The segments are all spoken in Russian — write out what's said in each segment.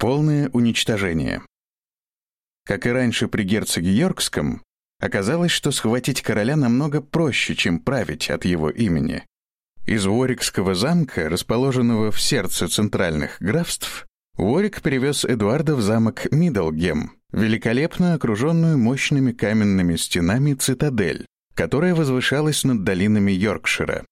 Полное уничтожение. Как и раньше при герцоге Йоркском, оказалось, что схватить короля намного проще, чем править от его имени. Из Уорикского замка, расположенного в сердце центральных графств, Уорик перевез Эдуарда в замок Миддлгем, великолепно окруженную мощными каменными стенами цитадель, которая возвышалась над долинами Йоркшира.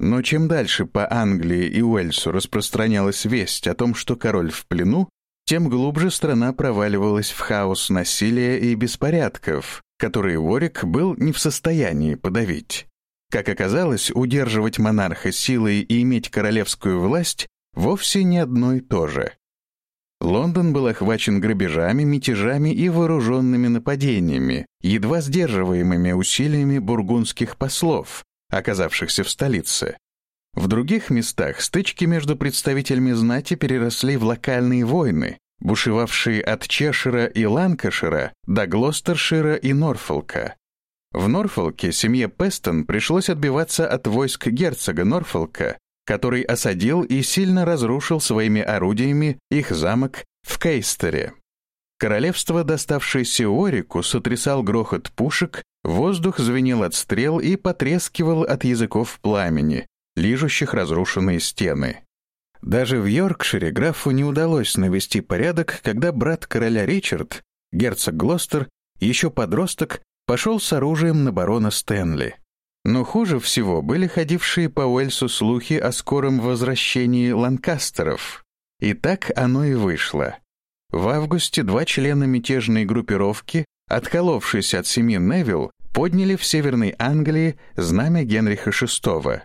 Но чем дальше по Англии и Уэльсу распространялась весть о том, что король в плену, тем глубже страна проваливалась в хаос насилия и беспорядков, которые Ворик был не в состоянии подавить. Как оказалось, удерживать монарха силой и иметь королевскую власть вовсе не одно и то же. Лондон был охвачен грабежами, мятежами и вооруженными нападениями, едва сдерживаемыми усилиями бургундских послов, оказавшихся в столице. В других местах стычки между представителями знати переросли в локальные войны, бушевавшие от Чешира и Ланкашира до Глостершира и Норфолка. В Норфолке семье Пестон пришлось отбиваться от войск герцога Норфолка, который осадил и сильно разрушил своими орудиями их замок в Кейстере. Королевство, доставшееся Орику, сотрясал грохот пушек, воздух звенел от стрел и потрескивал от языков пламени, лижущих разрушенные стены. Даже в Йоркшире графу не удалось навести порядок, когда брат короля Ричард, герцог Глостер, еще подросток, пошел с оружием на барона Стэнли. Но хуже всего были ходившие по Уэльсу слухи о скором возвращении Ланкастеров. И так оно и вышло. В августе два члена мятежной группировки, отколовшись от семьи Невилл, подняли в Северной Англии знамя Генриха VI.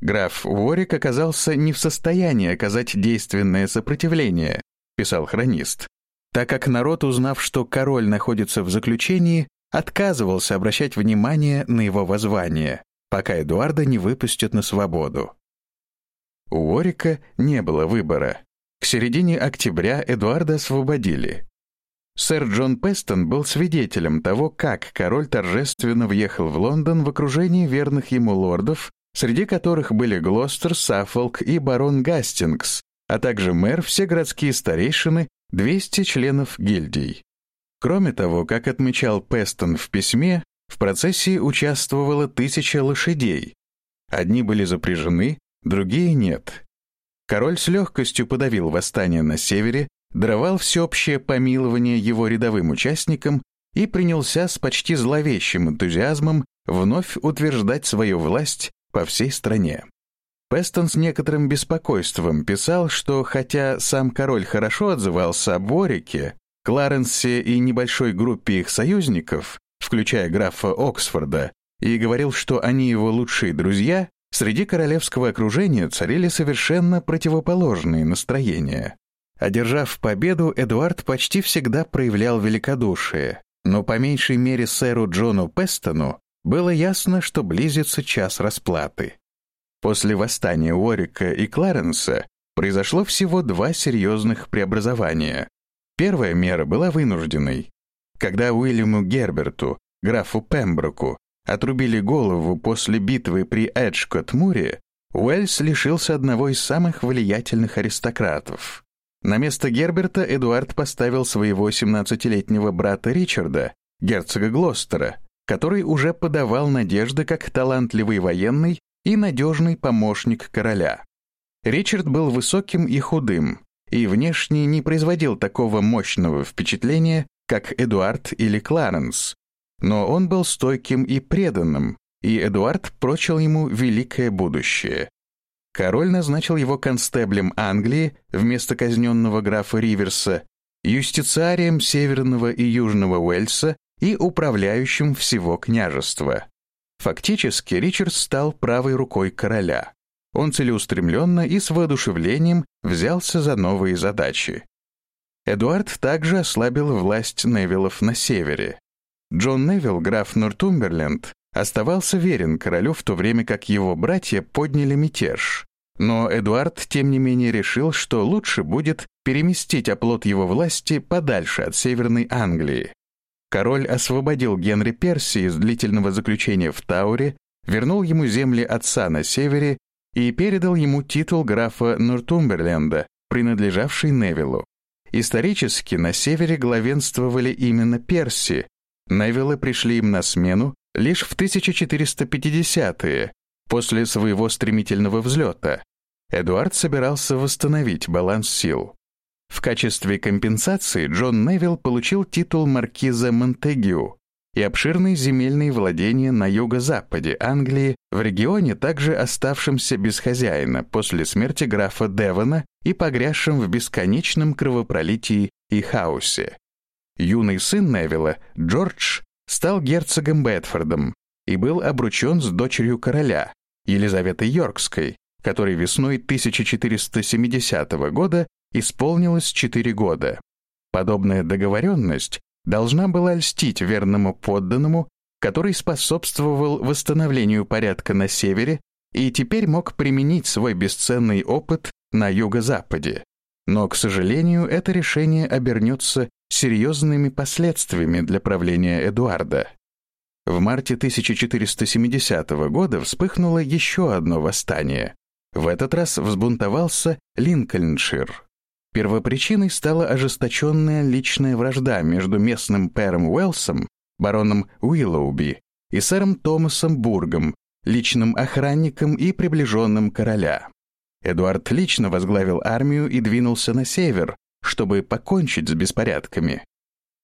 Граф Уорик оказался не в состоянии оказать действенное сопротивление, писал хронист, так как народ, узнав, что король находится в заключении, отказывался обращать внимание на его воззвание, пока Эдуарда не выпустят на свободу. У Уорика не было выбора. К середине октября Эдуарда освободили. Сэр Джон Пестон был свидетелем того, как король торжественно въехал в Лондон в окружении верных ему лордов, среди которых были Глостер, Саффолк и барон Гастингс, а также мэр, все городские старейшины, 200 членов гильдий. Кроме того, как отмечал Пестон в письме, в процессии участвовало тысяча лошадей. Одни были запряжены, другие нет. Король с легкостью подавил восстание на севере, даровал всеобщее помилование его рядовым участникам и принялся с почти зловещим энтузиазмом вновь утверждать свою власть по всей стране. Пестон с некоторым беспокойством писал, что хотя сам король хорошо отзывался о Борике, Кларенсе и небольшой группе их союзников, включая графа Оксфорда, и говорил, что они его лучшие друзья, среди королевского окружения царили совершенно противоположные настроения. Одержав победу, Эдуард почти всегда проявлял великодушие, но по меньшей мере сэру Джону Пестону было ясно, что близится час расплаты. После восстания Уорика и Кларенса произошло всего два серьезных преобразования. Первая мера была вынужденной. Когда Уильяму Герберту, графу Пемброку, отрубили голову после битвы при Эджкот-Муре, Уэльс лишился одного из самых влиятельных аристократов. На место Герберта Эдуард поставил своего 17-летнего брата Ричарда, герцога Глостера, который уже подавал надежды как талантливый военный и надежный помощник короля. Ричард был высоким и худым, и внешне не производил такого мощного впечатления, как Эдуард или Кларенс, но он был стойким и преданным, и Эдуард прочил ему великое будущее. Король назначил его констеблем Англии вместо казненного графа Риверса, юстициарием Северного и Южного Уэльса и управляющим всего княжества. Фактически Ричард стал правой рукой короля. Он целеустремленно и с воодушевлением взялся за новые задачи. Эдуард также ослабил власть Невиллов на севере. Джон Невилл, граф Нортумберленд, оставался верен королю в то время как его братья подняли мятеж. Но Эдуард, тем не менее, решил, что лучше будет переместить оплот его власти подальше от Северной Англии. Король освободил Генри Перси из длительного заключения в Тауре, вернул ему земли отца на севере и передал ему титул графа Нортумберленда, принадлежавший Невиллу. исторически на севере главенствовали именно перси. Невиллы пришли им на смену лишь в 1450-е, после своего стремительного взлета. Эдуард собирался восстановить баланс сил. В качестве компенсации Джон Невилл получил титул маркиза Монтегю и обширные земельные владения на юго-западе Англии, в регионе, также оставшемся без хозяина после смерти графа Девона и погрязшим в бесконечном кровопролитии и хаосе. Юный сын Невилла, Джордж, стал герцогом Бетфордом и был обручен с дочерью короля, Елизаветой Йоркской, которой весной 1470 года исполнилось 4 года. Подобная договоренность должна была льстить верному подданному, который способствовал восстановлению порядка на севере и теперь мог применить свой бесценный опыт на юго-западе. Но, к сожалению, это решение обернется серьезными последствиями для правления Эдуарда. В марте 1470 года вспыхнуло еще одно восстание. В этот раз взбунтовался Линкольншир. Первопричиной стала ожесточенная личная вражда между местным пэром Уэлсом, бароном Уиллоуби, и сэром Томасом Бургом, личным охранником и приближенным короля. Эдуард лично возглавил армию и двинулся на север, чтобы покончить с беспорядками.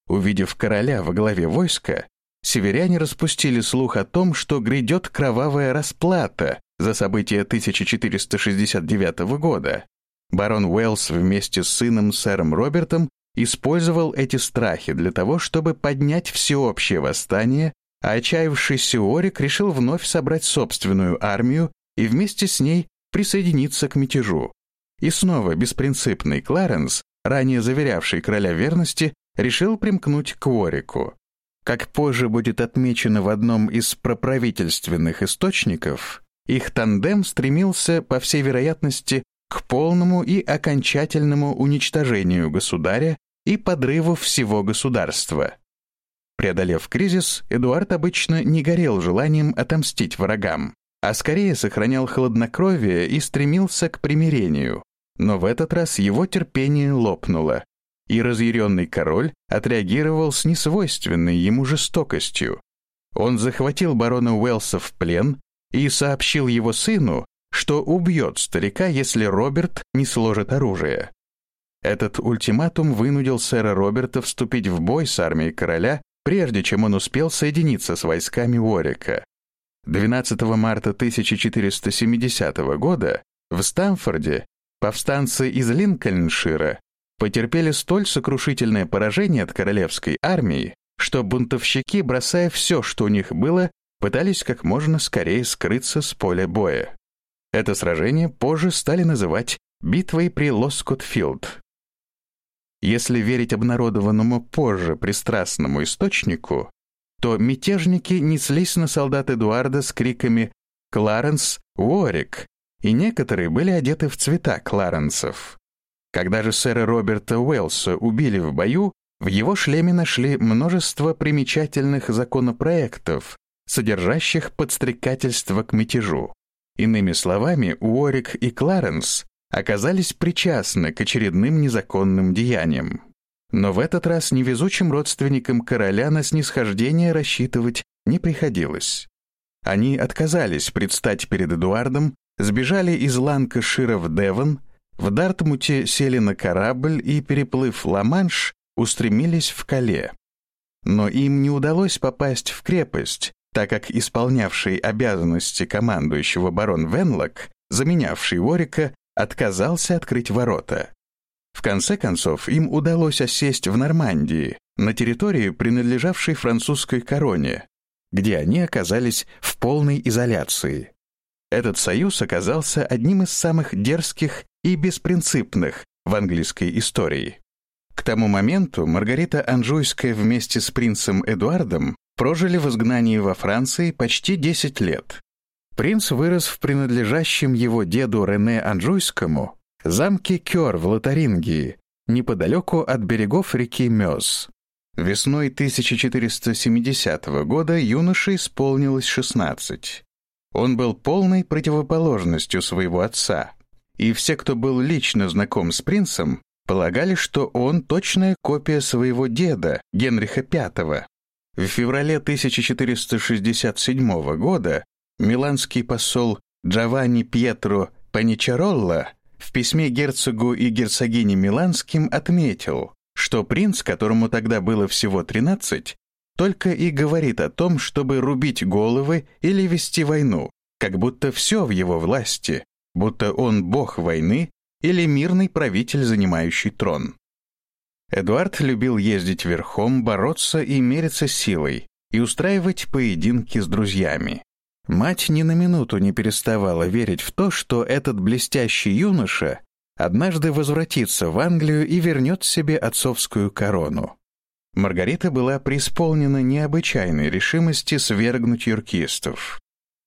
Увидев короля во главе войска, северяне распустили слух о том, что грядет кровавая расплата за события 1469 года, Барон Уэллс вместе с сыном сэром Робертом использовал эти страхи для того, чтобы поднять всеобщее восстание, а отчаявшийся Орик решил вновь собрать собственную армию и вместе с ней присоединиться к мятежу. И снова беспринципный Кларенс, ранее заверявший короля верности, решил примкнуть к Орику. Как позже будет отмечено в одном из проправительственных источников, их тандем стремился, по всей вероятности, к полному и окончательному уничтожению государя и подрыву всего государства. Преодолев кризис, Эдуард обычно не горел желанием отомстить врагам, а скорее сохранял хладнокровие и стремился к примирению. Но в этот раз его терпение лопнуло, и разъяренный король отреагировал с несвойственной ему жестокостью. Он захватил барона Уэлса в плен и сообщил его сыну, что убьет старика, если Роберт не сложит оружие. Этот ультиматум вынудил сэра Роберта вступить в бой с армией короля, прежде чем он успел соединиться с войсками Уорика. 12 марта 1470 года в Стамфорде повстанцы из Линкольншира потерпели столь сокрушительное поражение от королевской армии, что бунтовщики, бросая все, что у них было, пытались как можно скорее скрыться с поля боя. Это сражение позже стали называть битвой при Лоскотфилд. Если верить обнародованному позже пристрастному источнику, то мятежники неслись на солдат Эдуарда с криками «Кларенс! Уорик!» и некоторые были одеты в цвета Кларенсов. Когда же сэра Роберта Уэллса убили в бою, в его шлеме нашли множество примечательных законопроектов, содержащих подстрекательство к мятежу. Иными словами, Уорик и Кларенс оказались причастны к очередным незаконным деяниям. Но в этот раз невезучим родственникам короля на снисхождение рассчитывать не приходилось. Они отказались предстать перед Эдуардом, сбежали из Ланкашира в Девон, в Дартмуте сели на корабль и, переплыв Ла-Манш, устремились в Кале. Но им не удалось попасть в крепость, так как исполнявший обязанности командующего барон Венлок, заменявший Уорика, отказался открыть ворота. В конце концов, им удалось осесть в Нормандии, на территории, принадлежавшей французской короне, где они оказались в полной изоляции. Этот союз оказался одним из самых дерзких и беспринципных в английской истории. К тому моменту Маргарита Анжуйская вместе с принцем Эдуардом прожили в изгнании во Франции почти 10 лет. Принц вырос в принадлежащем его деду Рене Анжуйскому замке Кёр в Лотарингии, неподалеку от берегов реки Мёс. Весной 1470 года юноше исполнилось 16. Он был полной противоположностью своего отца, и все, кто был лично знаком с принцем, полагали, что он точная копия своего деда, Генриха V. В феврале 1467 года миланский посол Джованни Пьетро Паничаролла в письме герцогу и герцогине Миланским отметил, что принц, которому тогда было всего 13, только и говорит о том, чтобы рубить головы или вести войну, как будто все в его власти, будто он бог войны или мирный правитель, занимающий трон. Эдуард любил ездить верхом, бороться и мериться силой, и устраивать поединки с друзьями. Мать ни на минуту не переставала верить в то, что этот блестящий юноша однажды возвратится в Англию и вернет себе отцовскую корону. Маргарита была преисполнена необычайной решимости свергнуть юркистов.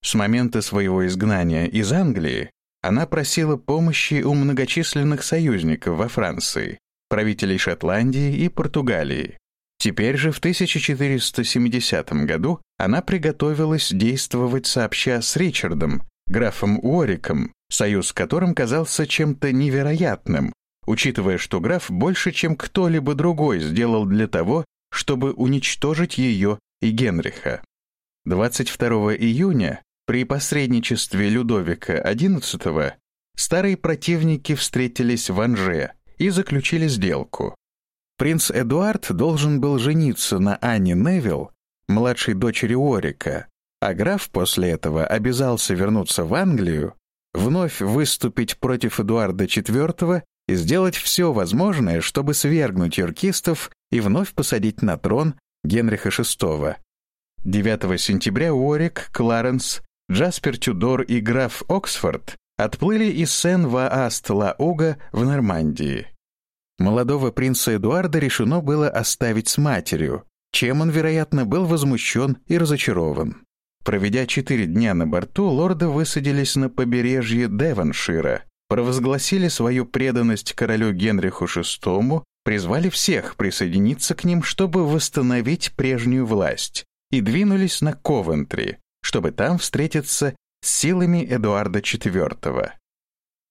С момента своего изгнания из Англии она просила помощи у многочисленных союзников во Франции, правителей Шотландии и Португалии. Теперь же в 1470 году она приготовилась действовать сообща с Ричардом, графом Уориком, союз с которым казался чем-то невероятным, учитывая, что граф больше, чем кто-либо другой сделал для того, чтобы уничтожить ее и Генриха. 22 июня при посредничестве Людовика XI старые противники встретились в Анже и заключили сделку. Принц Эдуард должен был жениться на Анне Невилл, младшей дочери Орика, а граф после этого обязался вернуться в Англию, вновь выступить против Эдуарда IV и сделать все возможное, чтобы свергнуть юркистов и вновь посадить на трон Генриха VI. 9 сентября Уорик, Кларенс, Джаспер Тюдор и граф Оксфорд отплыли из Сен-Вааст-Ла-Уга в Нормандии. Молодого принца Эдуарда решено было оставить с матерью, чем он, вероятно, был возмущен и разочарован. Проведя четыре дня на борту, лорды высадились на побережье Девоншира, провозгласили свою преданность королю Генриху VI, призвали всех присоединиться к ним, чтобы восстановить прежнюю власть, и двинулись на Ковентри, чтобы там встретиться силами Эдуарда IV.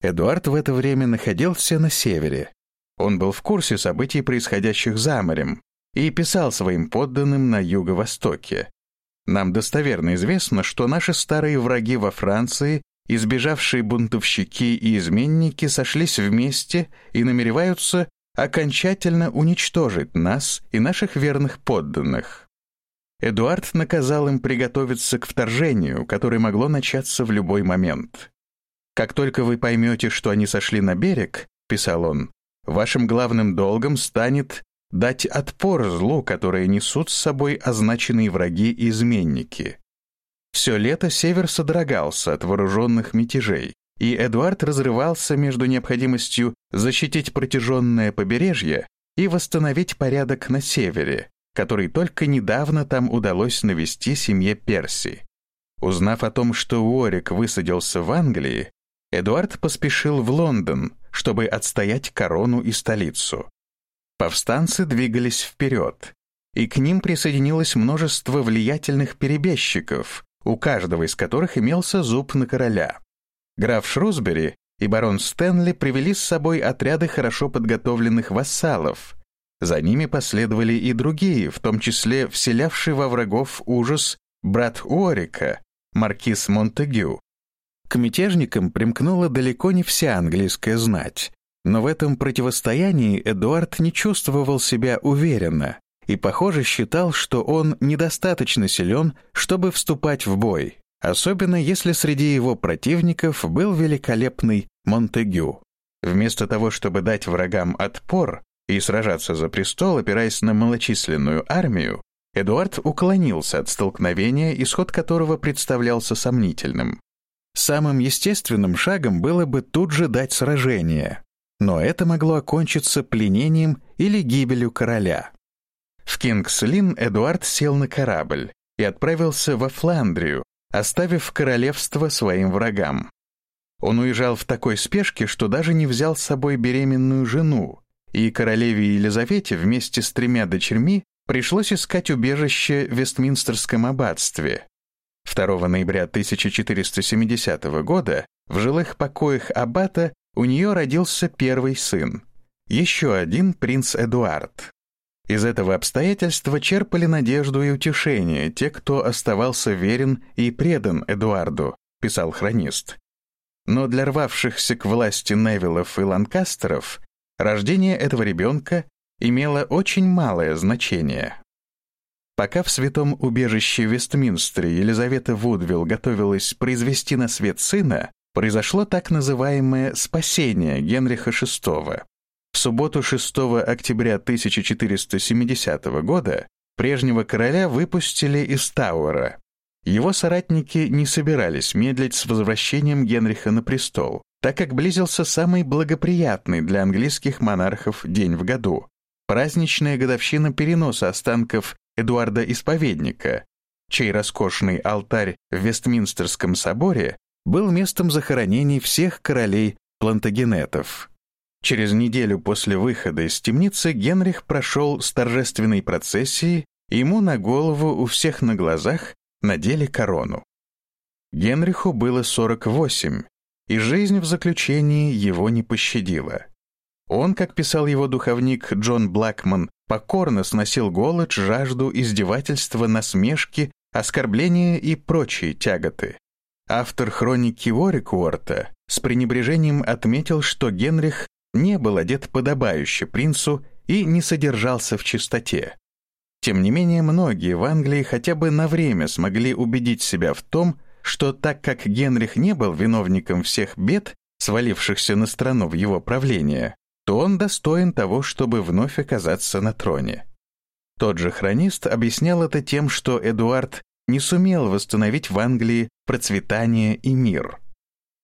Эдуард в это время находился на севере. Он был в курсе событий, происходящих за морем, и писал своим подданным на юго-востоке. Нам достоверно известно, что наши старые враги во Франции, избежавшие бунтовщики и изменники, сошлись вместе и намереваются окончательно уничтожить нас и наших верных подданных. Эдуард наказал им приготовиться к вторжению, которое могло начаться в любой момент. «Как только вы поймете, что они сошли на берег», — писал он, «вашим главным долгом станет дать отпор злу, которое несут с собой означенные враги и изменники». Все лето север содрогался от вооруженных мятежей, и Эдуард разрывался между необходимостью защитить протяженное побережье и восстановить порядок на севере, который только недавно там удалось навести семье Перси. Узнав о том, что Уорик высадился в Англии, Эдуард поспешил в Лондон, чтобы отстоять корону и столицу. Повстанцы двигались вперед, и к ним присоединилось множество влиятельных перебежчиков, у каждого из которых имелся зуб на короля. Граф Шрусбери и барон Стэнли привели с собой отряды хорошо подготовленных вассалов, за ними последовали и другие, в том числе вселявший во врагов ужас брат Уорика, маркиз Монтегю. К мятежникам примкнула далеко не вся английская знать, но в этом противостоянии Эдуард не чувствовал себя уверенно и, похоже, считал, что он недостаточно силен, чтобы вступать в бой, особенно если среди его противников был великолепный Монтегю. Вместо того, чтобы дать врагам отпор, и сражаться за престол, опираясь на малочисленную армию, Эдуард уклонился от столкновения, исход которого представлялся сомнительным. Самым естественным шагом было бы тут же дать сражение, но это могло окончиться пленением или гибелью короля. В Кингс-Лин Эдуард сел на корабль и отправился во Фландрию, оставив королевство своим врагам. Он уезжал в такой спешке, что даже не взял с собой беременную жену, и королеве Елизавете вместе с тремя дочерьми пришлось искать убежище в Вестминстерском аббатстве. 2 ноября 1470 года в жилых покоях аббата у нее родился первый сын. еще один принц Эдуард. Из этого обстоятельства черпали надежду и утешение те, кто оставался верен и предан Эдуарду, писал хронист. Но для рвавшихся к власти Невиллов и Ланкастеров рождение этого ребенка имело очень малое значение. Пока в святом убежище Вестминстере Елизавета Вудвилл готовилась произвести на свет сына, произошло так называемое «спасение» Генриха VI. В субботу 6 октября 1470 года прежнего короля выпустили из Тауэра. Его соратники не собирались медлить с возвращением Генриха на престол, так как близился самый благоприятный для английских монархов день в году — праздничная годовщина переноса останков Эдуарда Исповедника, чей роскошный алтарь в Вестминстерском соборе был местом захоронений всех королей плантагенетов. Через неделю после выхода из темницы Генрих прошел с торжественной процессией, ему на голову у всех на глазах надели корону. Генриху было 48, и жизнь в заключении его не пощадила. Он, как писал его духовник Джон Блэкман, покорно сносил голод, жажду, издевательства, насмешки, оскорбления и прочие тяготы. Автор хроники Уорикуорта с пренебрежением отметил, что Генрих не был одет подобающе принцу и не содержался в чистоте. Тем не менее, многие в Англии хотя бы на время смогли убедить себя в том, что так как Генрих не был виновником всех бед, свалившихся на страну в его правление, то он достоин того, чтобы вновь оказаться на троне. Тот же хронист объяснял это тем, что Эдуард не сумел восстановить в Англии процветание и мир.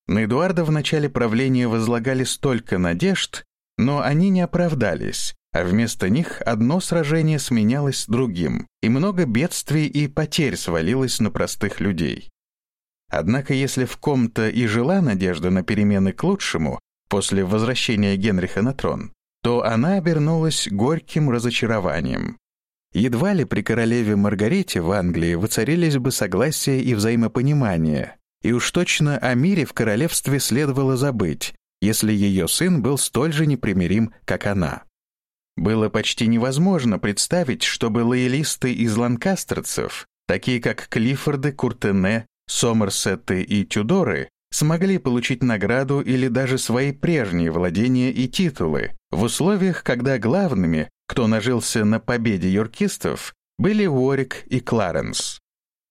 На Эдуарда в начале правления возлагали столько надежд, но они не оправдались, а вместо них одно сражение сменялось другим, и много бедствий и потерь свалилось на простых людей. Однако если в ком-то и жила надежда на перемены к лучшему, после возвращения Генриха на трон, то она обернулась горьким разочарованием. Едва ли при королеве Маргарите в Англии воцарились бы согласие и взаимопонимание, и уж точно о мире в королевстве следовало забыть, если ее сын был столь же непримирим, как она. Было почти невозможно представить, чтобы лоялисты из ланкастерцев, такие как Клиффорды, Куртене, Сомерсеты и Тюдоры, смогли получить награду или даже свои прежние владения и титулы, в условиях, когда главными, кто нажился на победе юркистов, были Уорик и Кларенс.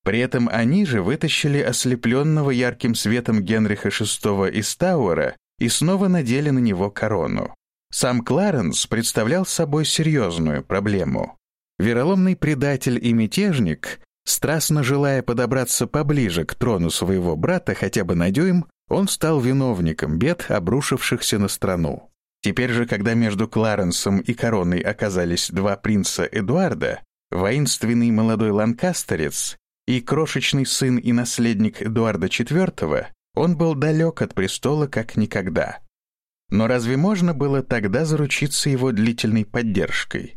При этом они же вытащили ослепленного ярким светом Генриха VI из Тауэра и снова надели на него корону. Сам Кларенс представлял собой серьезную проблему. Вероломный предатель и мятежник Страстно желая подобраться поближе к трону своего брата хотя бы на дюйм, он стал виновником бед, обрушившихся на страну. Теперь же, когда между Кларенсом и короной оказались два принца Эдуарда, воинственный молодой ланкастерец и крошечный сын и наследник Эдуарда IV, он был далек от престола как никогда. Но разве можно было тогда заручиться его длительной поддержкой?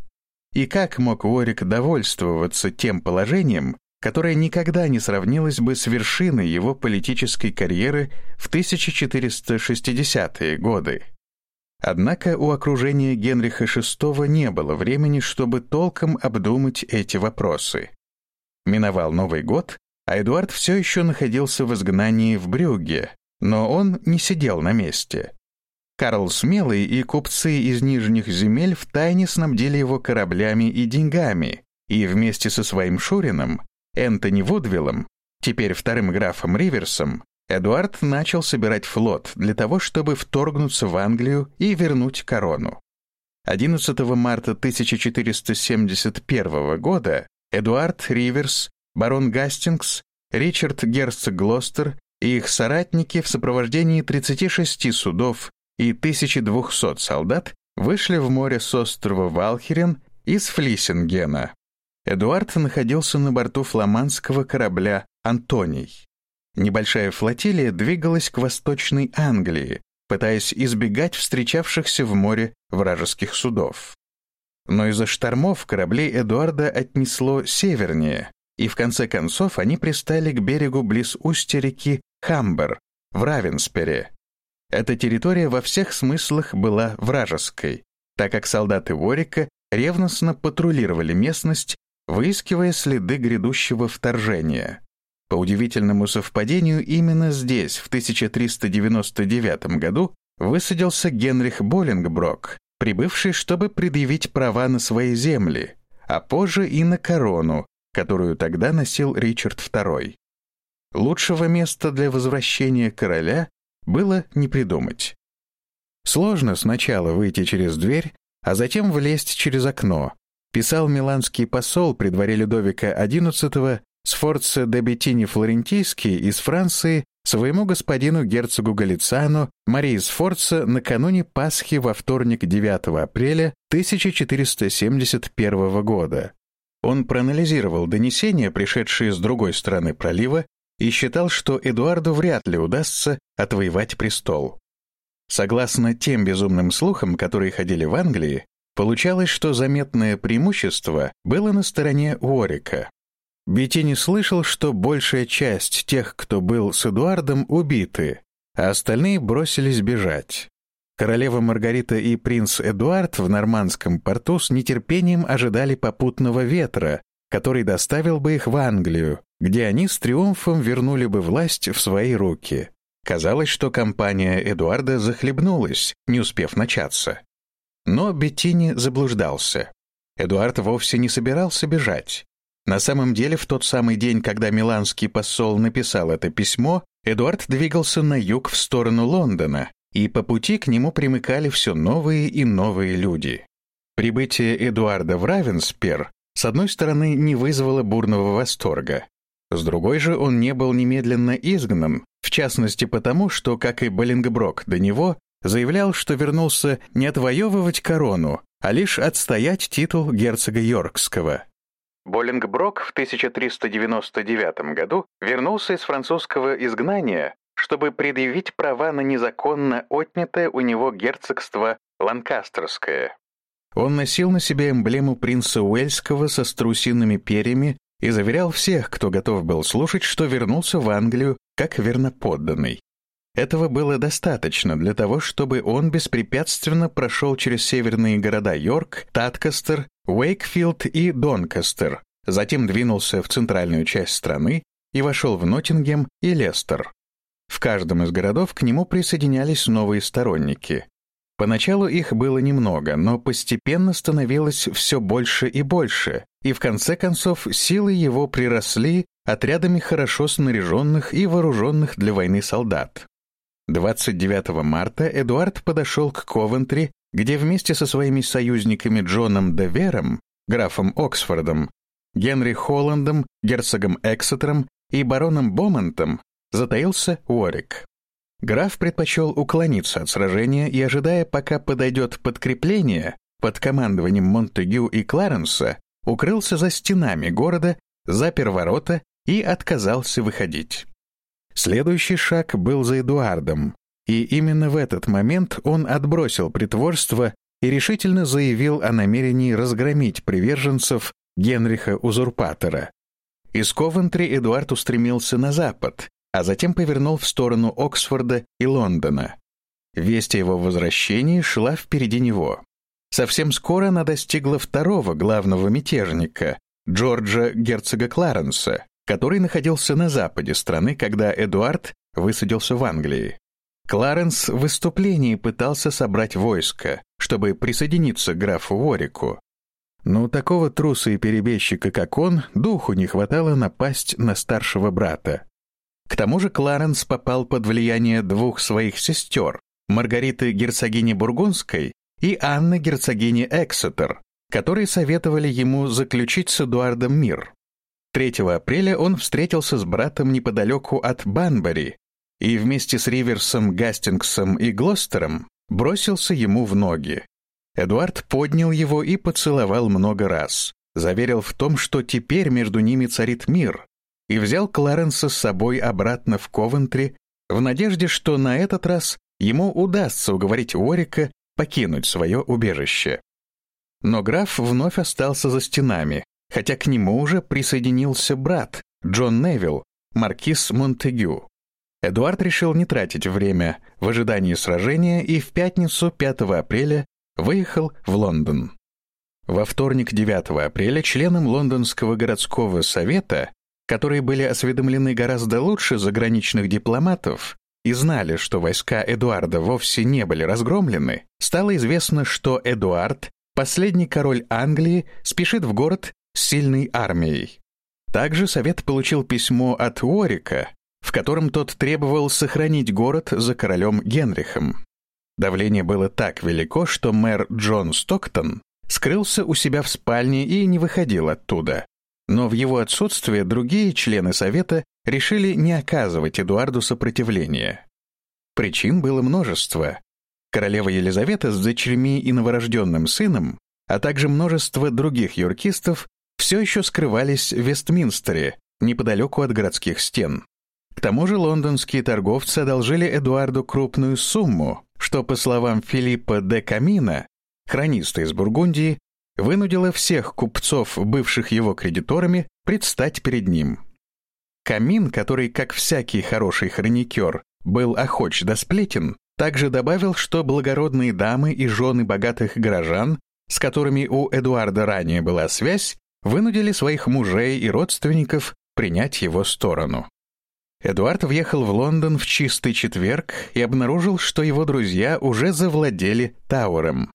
И как мог Ворик довольствоваться тем положением, которое никогда не сравнилось бы с вершиной его политической карьеры в 1460-е годы? Однако у окружения Генриха VI не было времени, чтобы толком обдумать эти вопросы. Миновал Новый год, а Эдуард все еще находился в изгнании в Брюгге, но он не сидел на месте. Карл Смелый и купцы из нижних земель втайне снабдили его кораблями и деньгами, и вместе со своим Шурином, Энтони Вудвиллом, теперь вторым графом Риверсом, Эдуард начал собирать флот для того, чтобы вторгнуться в Англию и вернуть корону. 11 марта 1471 года Эдуард Риверс, барон Гастингс, Ричард Герцог Глостер и их соратники в сопровождении 36 судов и 1200 солдат вышли в море с острова Валхерен из Флиссингена. Эдуард находился на борту фламандского корабля «Антоний». Небольшая флотилия двигалась к Восточной Англии, пытаясь избегать встречавшихся в море вражеских судов. Но из-за штормов корабли Эдуарда отнесло севернее, и в конце концов они пристали к берегу близ устья реки Хамбер в Равенспере, эта территория во всех смыслах была вражеской. так как солдаты Ворика ревностно патрулировали местность, выискивая следы грядущего вторжения. По удивительному совпадению, именно здесь, в 1399 году, высадился Генрих Боллингброк, прибывший, чтобы предъявить права на свои земли, а позже и на корону, которую тогда носил Ричард II. Лучшего места для возвращения короля было не придумать. Сложно сначала выйти через дверь, а затем влезть через окно, писал миланский посол при дворе Людовика XI Сфорца де Беттини Флорентийский из Франции своему господину герцогу Галицану Марии Сфорца накануне Пасхи во вторник 9 апреля 1471 года. Он проанализировал донесения, пришедшие с другой стороны пролива, и считал, что Эдуарду вряд ли удастся отвоевать престол. Согласно тем безумным слухам, которые ходили в Англии, получалось, что заметное преимущество было на стороне Уорика. Беттини слышал, что большая часть тех, кто был с Эдуардом, убиты, а остальные бросились бежать. Королева Маргарита и принц Эдуард в нормандском порту с нетерпением ожидали попутного ветра, который доставил бы их в Англию, где они с триумфом вернули бы власть в свои руки. Казалось, что кампания Эдуарда захлебнулась, не успев начаться. Но Беттини заблуждался. Эдуард вовсе не собирался бежать. На самом деле, в тот самый день, когда миланский посол написал это письмо, Эдуард двигался на юг в сторону Лондона, и по пути к нему примыкали все новые и новые люди. Прибытие Эдуарда в Равенспер, с одной стороны, не вызвало бурного восторга. С другой же, он не был немедленно изгнан, в частности потому, что, как и Боллингброк до него, заявлял, что вернулся не отвоевывать корону, а лишь отстоять титул герцога Йоркского. Боллингброк в 1399 году вернулся из французского изгнания, чтобы предъявить права на незаконно отнятое у него герцогство Ланкастерское. Он носил на себе эмблему принца Уэльского со страусиными перьями и заверял всех, кто готов был слушать, что вернулся в Англию как верноподданный. Этого было достаточно для того, чтобы он беспрепятственно прошел через северные города Йорк, Таткастер, Уэйкфилд и Донкастер, затем двинулся в центральную часть страны и вошел в Ноттингем и Лестер. В каждом из городов к нему присоединялись новые сторонники. Поначалу их было немного, но постепенно становилось все больше и больше, и в конце концов силы его приросли отрядами хорошо снаряженных и вооруженных для войны солдат. 29 марта Эдуард подошел к Ковентри, где вместе со своими союзниками Джоном де Вером, графом Оксфордом, Генри Холландом, герцогом Эксетером и бароном Бомонтом затаился Уорик. Граф предпочел уклониться от сражения и, ожидая, пока подойдет подкрепление, под командованием Монтегю и Кларенса, укрылся за стенами города, запер ворота и отказался выходить. Следующий шаг был за Эдуардом, и именно в этот момент он отбросил притворство и решительно заявил о намерении разгромить приверженцев Генриха-узурпатора. Из Ковентри Эдуард устремился на запад, а затем повернул в сторону Оксфорда и Лондона. Весть о его возвращении шла впереди него. Совсем скоро она достигла второго главного мятежника, Джорджа герцога Кларенса, который находился на западе страны, когда Эдуард высадился в Англии. Кларенс в выступлении пытался собрать войско, чтобы присоединиться к графу Ворику. Но такого труса и перебежчика, как он, духу не хватало напасть на старшего брата. К тому же Кларенс попал под влияние двух своих сестер, Маргариты герцогини Бургундской и Анны герцогини Эксетер, которые советовали ему заключить с Эдуардом мир. 3 апреля он встретился с братом неподалеку от Банбери и вместе с Риверсом, Гастингсом и Глостером бросился ему в ноги. Эдуард поднял его и поцеловал много раз, заверил в том, что теперь между ними царит мир, и взял Кларенса с собой обратно в Ковентри в надежде, что на этот раз ему удастся уговорить Уорика покинуть свое убежище. Но граф вновь остался за стенами, хотя к нему уже присоединился брат, Джон Невилл, маркиз Монтегю. Эдуард решил не тратить время в ожидании сражения и в пятницу 5 апреля выехал в Лондон. Во вторник 9 апреля членам Лондонского городского совета, которые были осведомлены гораздо лучше заграничных дипломатов и знали, что войска Эдуарда вовсе не были разгромлены, стало известно, что Эдуард, последний король Англии, спешит в город с сильной армией. Также совет получил письмо от Уорика, в котором тот требовал сохранить город за королем Генрихом. Давление было так велико, что мэр Джон Стоктон скрылся у себя в спальне и не выходил оттуда. Но в его отсутствие другие члены совета решили не оказывать Эдуарду сопротивления. Причин было множество. Королева Елизавета с дочерьми и новорожденным сыном, а также множество других юркистов все еще скрывались в Вестминстере, неподалеку от городских стен. К тому же лондонские торговцы одолжили Эдуарду крупную сумму, что, по словам Филиппа де Камина, хрониста из Бургундии, вынудило всех купцов, бывших его кредиторами, предстать перед ним. Камин, который, как всякий хороший хроникер, был охоч до сплетен, также добавил, что благородные дамы и жены богатых горожан, с которыми у Эдуарда ранее была связь, вынудили своих мужей и родственников принять его сторону. Эдуард въехал в Лондон в чистый четверг и обнаружил, что его друзья уже завладели Тауэром.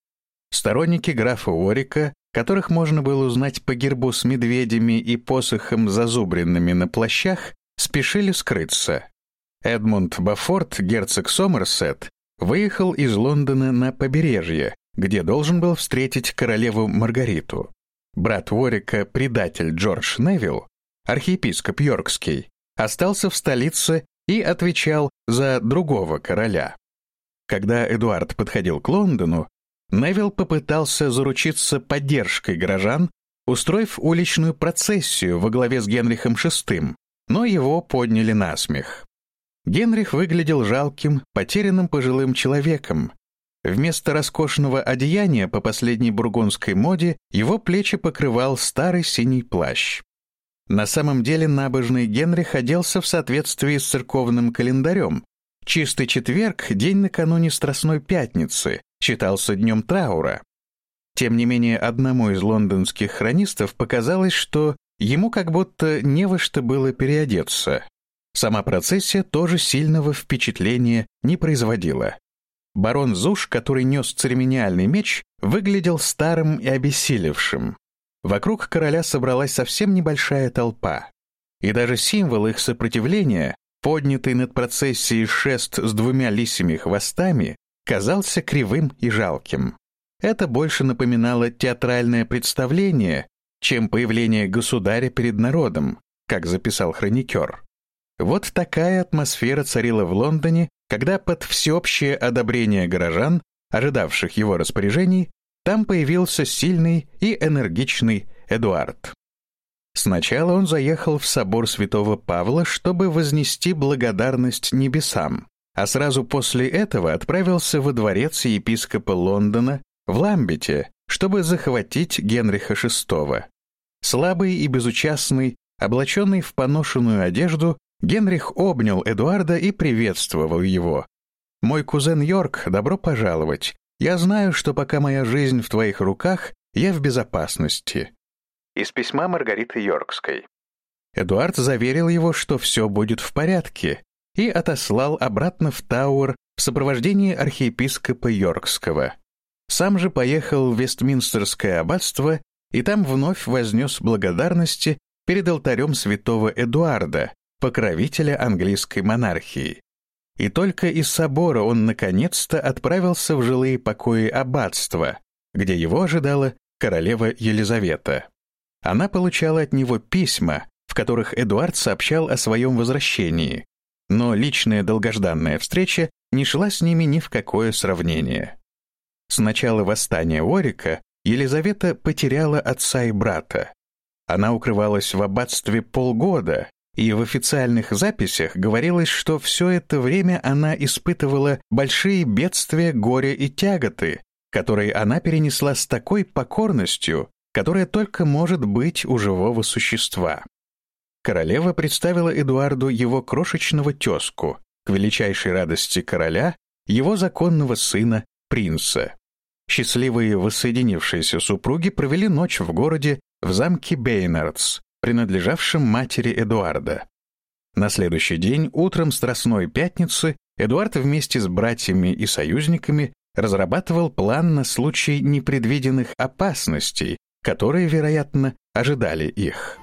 Сторонники графа Уорика, которых можно было узнать по гербу с медведями и посохом зазубренными на плащах, спешили скрыться. Эдмунд Бафорт, герцог Сомерсет, выехал из Лондона на побережье, где должен был встретить королеву Маргариту. Брат Уорика, предатель Джордж Невилл, архиепископ Йоркский, остался в столице и отвечал за другого короля. Когда Эдуард подходил к Лондону, Невилл попытался заручиться поддержкой горожан, устроив уличную процессию во главе с Генрихом VI, но его подняли на смех. Генрих выглядел жалким, потерянным пожилым человеком. Вместо роскошного одеяния по последней бургундской моде его плечи покрывал старый синий плащ. На самом деле набожный Генрих оделся в соответствии с церковным календарем. Чистый четверг, день накануне Страстной Пятницы, считался днем траура. Тем не менее, одному из лондонских хронистов показалось, что ему как будто не во что было переодеться. Сама процессия тоже сильного впечатления не производила. Барон Зуш, который нес церемониальный меч, выглядел старым и обессилевшим. Вокруг короля собралась совсем небольшая толпа. И даже символ их сопротивления, поднятый над процессией шест с двумя лисими хвостами, казался кривым и жалким. Это больше напоминало театральное представление, чем появление государя перед народом, как записал хроникер. Вот такая атмосфера царила в Лондоне, когда под всеобщее одобрение горожан, ожидавших его распоряжений, там появился сильный и энергичный Эдуард. Сначала он заехал в собор святого Павла, чтобы вознести благодарность небесам, а сразу после этого отправился во дворец епископа Лондона в Ламбете, чтобы захватить Генриха VI. Слабый и безучастный, облаченный в поношенную одежду, Генрих обнял Эдуарда и приветствовал его. «Мой кузен Йорк, добро пожаловать. Я знаю, что пока моя жизнь в твоих руках, я в безопасности». Из письма Маргариты Йоркской. Эдуард заверил его, что все будет в порядке, и отослал обратно в Тауэр в сопровождении архиепископа Йоркского. Сам же поехал в Вестминстерское аббатство и там вновь вознес благодарности перед алтарем святого Эдуарда, покровителя английской монархии и только из собора он наконец-то отправился в жилые покои аббатства, где его ожидала королева Елизавета. Она получала от него письма, в которых Эдуард сообщал о своем возвращении, но личная долгожданная встреча не шла с ними ни в какое сравнение. С начала восстания Орика Елизавета потеряла отца и брата. Она укрывалась в аббатстве полгода и в официальных записях говорилось, что все это время она испытывала большие бедствия, горе и тяготы, которые она перенесла с такой покорностью, которая только может быть у живого существа. Королева представила Эдуарду его крошечного тезку, к величайшей радости короля, его законного сына, принца. счастливые воссоединившиеся супруги провели ночь в городе в замке Бейнардс, принадлежавшем матери Эдуарда. На следующий день, утром Страстной Пятницы, Эдуард вместе с братьями и союзниками разрабатывал план на случай непредвиденных опасностей, которые, вероятно, ожидали их.